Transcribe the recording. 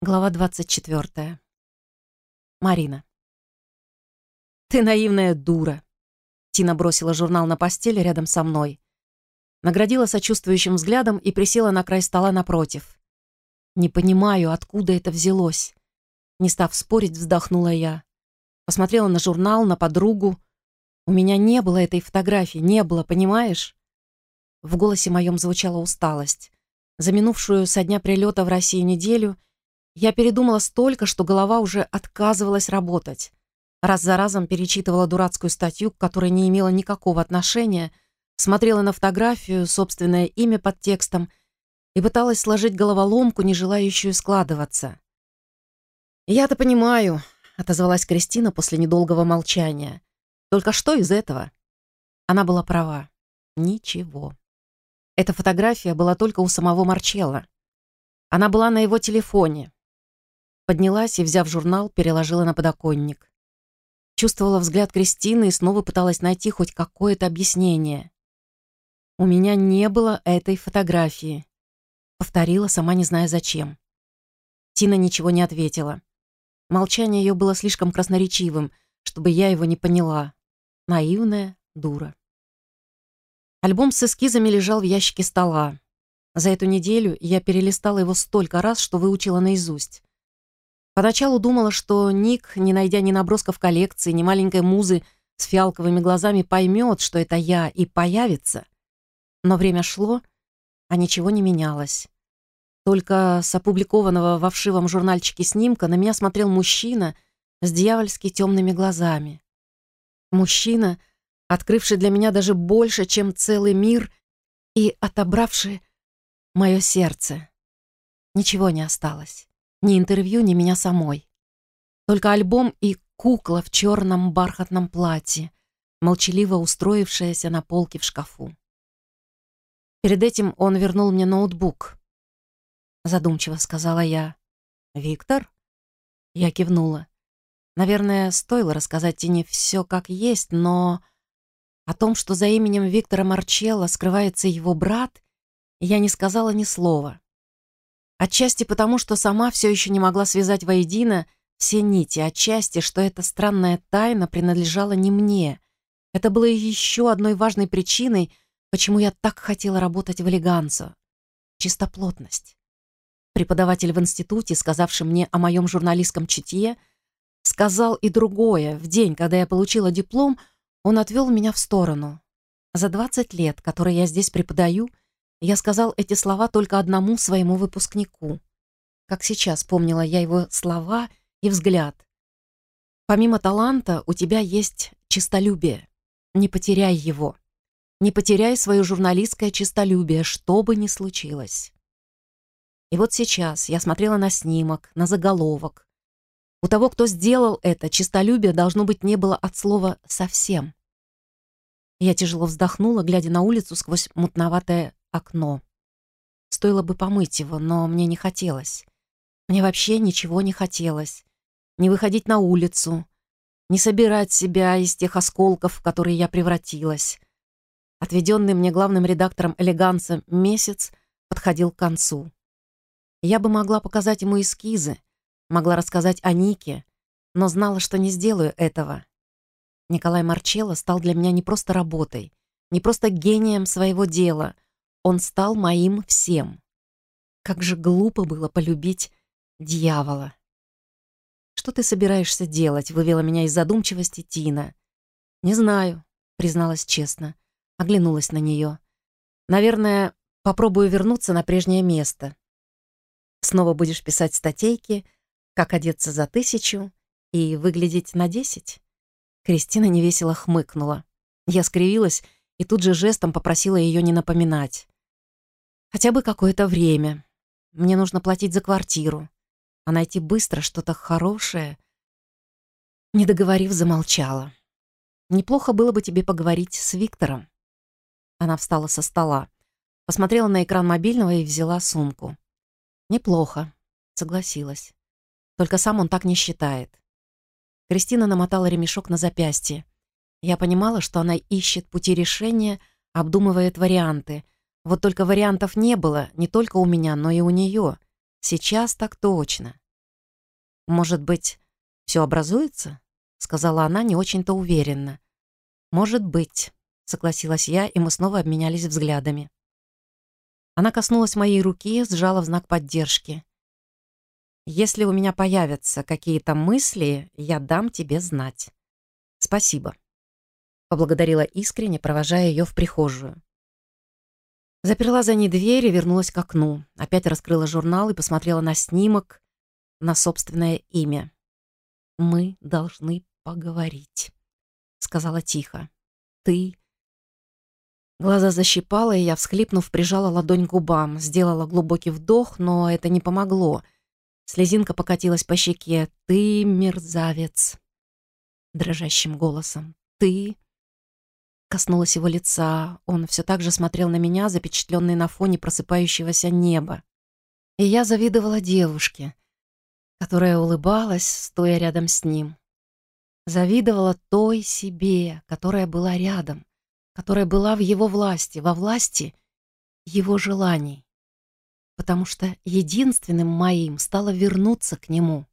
Глава 24. Марина. «Ты наивная дура!» Тина бросила журнал на постель рядом со мной. Наградила сочувствующим взглядом и присела на край стола напротив. «Не понимаю, откуда это взялось». Не став спорить, вздохнула я. Посмотрела на журнал, на подругу. У меня не было этой фотографии, не было, понимаешь? В голосе моем звучала усталость. За минувшую со дня прилета в Россию неделю — я передумала столько, что голова уже отказывалась работать. Раз за разом перечитывала дурацкую статью, к которой не имела никакого отношения, смотрела на фотографию, собственное имя под текстом и пыталась сложить головоломку, не желающую складываться. «Я-то понимаю», — отозвалась Кристина после недолгого молчания. «Только что из этого?» Она была права. Ничего. Эта фотография была только у самого Марчелла. Она была на его телефоне, Поднялась и, взяв журнал, переложила на подоконник. Чувствовала взгляд Кристины и снова пыталась найти хоть какое-то объяснение. «У меня не было этой фотографии», — повторила, сама не зная зачем. Тина ничего не ответила. Молчание ее было слишком красноречивым, чтобы я его не поняла. Наивная дура. Альбом с эскизами лежал в ящике стола. За эту неделю я перелистала его столько раз, что выучила наизусть. Поначалу думала, что Ник, не найдя ни набросков коллекции, ни маленькой музы с фиалковыми глазами, поймет, что это я, и появится. Но время шло, а ничего не менялось. Только с опубликованного во вшивом журнальчике снимка на меня смотрел мужчина с дьявольски темными глазами. Мужчина, открывший для меня даже больше, чем целый мир, и отобравший мое сердце. Ничего не осталось. Ни интервью, ни меня самой. Только альбом и кукла в черном бархатном платье, молчаливо устроившаяся на полке в шкафу. Перед этим он вернул мне ноутбук. Задумчиво сказала я. «Виктор?» Я кивнула. Наверное, стоило рассказать Тине все как есть, но... О том, что за именем Виктора Марчелло скрывается его брат, я не сказала ни слова. Отчасти потому, что сама все еще не могла связать воедино все нити, отчасти, что эта странная тайна принадлежала не мне. Это было еще одной важной причиной, почему я так хотела работать в элеганцо. Чистоплотность. Преподаватель в институте, сказавший мне о моем журналистском чутье, сказал и другое. В день, когда я получила диплом, он отвел меня в сторону. За 20 лет, которые я здесь преподаю, я сказал эти слова только одному своему выпускнику. Как сейчас помнила я его слова и взгляд. Помимо таланта у тебя есть чистолюбие. Не потеряй его. Не потеряй свое журналистское чистолюбие, что бы ни случилось. И вот сейчас я смотрела на снимок, на заголовок. У того, кто сделал это, чистолюбие должно быть не было от слова «совсем». Я тяжело вздохнула, глядя на улицу сквозь мутноватое окно. Стоило бы помыть его, но мне не хотелось. Мне вообще ничего не хотелось. Не выходить на улицу, не собирать себя из тех осколков, в которые я превратилась. Отведенный мне главным редактором «Элеганса» месяц подходил к концу. Я бы могла показать ему эскизы, могла рассказать о Нике, но знала, что не сделаю этого. Николай Марчелло стал для меня не просто работой, не просто гением своего дела — он стал моим всем. Как же глупо было полюбить дьявола. «Что ты собираешься делать?» — вывела меня из задумчивости Тина. «Не знаю», — призналась честно. Оглянулась на нее. «Наверное, попробую вернуться на прежнее место. Снова будешь писать статейки, как одеться за тысячу и выглядеть на десять?» Кристина невесело хмыкнула. Я скривилась и тут же жестом попросила ее не напоминать. «Хотя бы какое-то время. Мне нужно платить за квартиру, а найти быстро что-то хорошее...» Не договорив, замолчала. «Неплохо было бы тебе поговорить с Виктором». Она встала со стола, посмотрела на экран мобильного и взяла сумку. «Неплохо», — согласилась. «Только сам он так не считает». Кристина намотала ремешок на запястье. Я понимала, что она ищет пути решения, обдумывает варианты. Вот только вариантов не было, не только у меня, но и у нее. Сейчас так точно. Может быть, все образуется?» — сказала она не очень-то уверенно. «Может быть», — согласилась я, и мы снова обменялись взглядами. Она коснулась моей руки, сжала в знак поддержки. «Если у меня появятся какие-то мысли, я дам тебе знать. Спасибо», — поблагодарила искренне, провожая ее в прихожую. Заперла за ней дверь и вернулась к окну. Опять раскрыла журнал и посмотрела на снимок, на собственное имя. «Мы должны поговорить», — сказала тихо. «Ты...» Глаза защипала, и я, всхлипнув, прижала ладонь к губам, сделала глубокий вдох, но это не помогло. Слезинка покатилась по щеке. «Ты мерзавец!» Дрожащим голосом. «Ты...» Коснулась его лица. Он все так же смотрел на меня, запечатленный на фоне просыпающегося неба. И я завидовала девушке, которая улыбалась, стоя рядом с ним. Завидовала той себе, которая была рядом, которая была в его власти, во власти его желаний. Потому что единственным моим стало вернуться к нему.